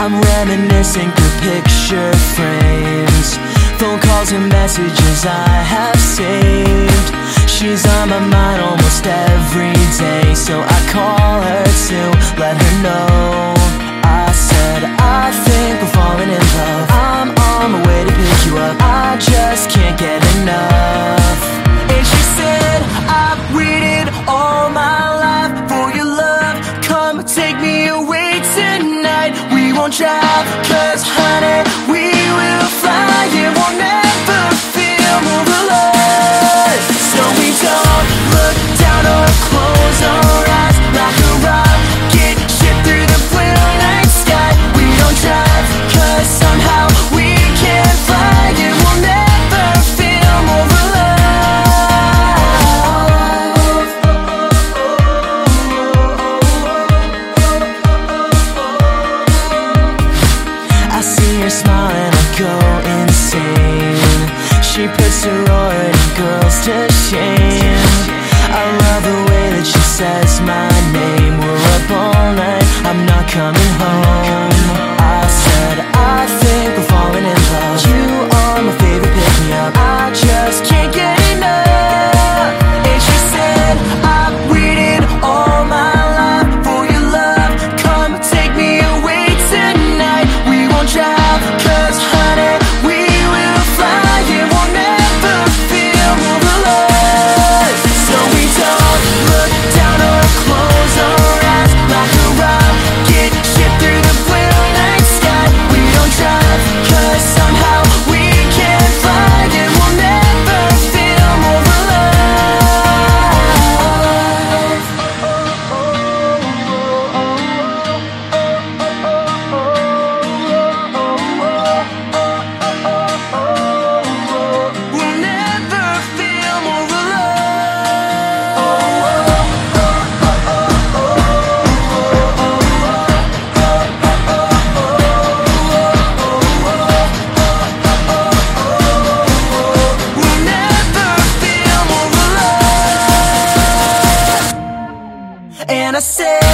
I'm reminiscing through picture frames Phone calls and messages I have saved. She's on my mind almost every day So I call won't drive, cause honey, we smile and I go insane. She puts her on and goes to shame. I love the way that she says my name. We're up all night, I'm not coming home. And I said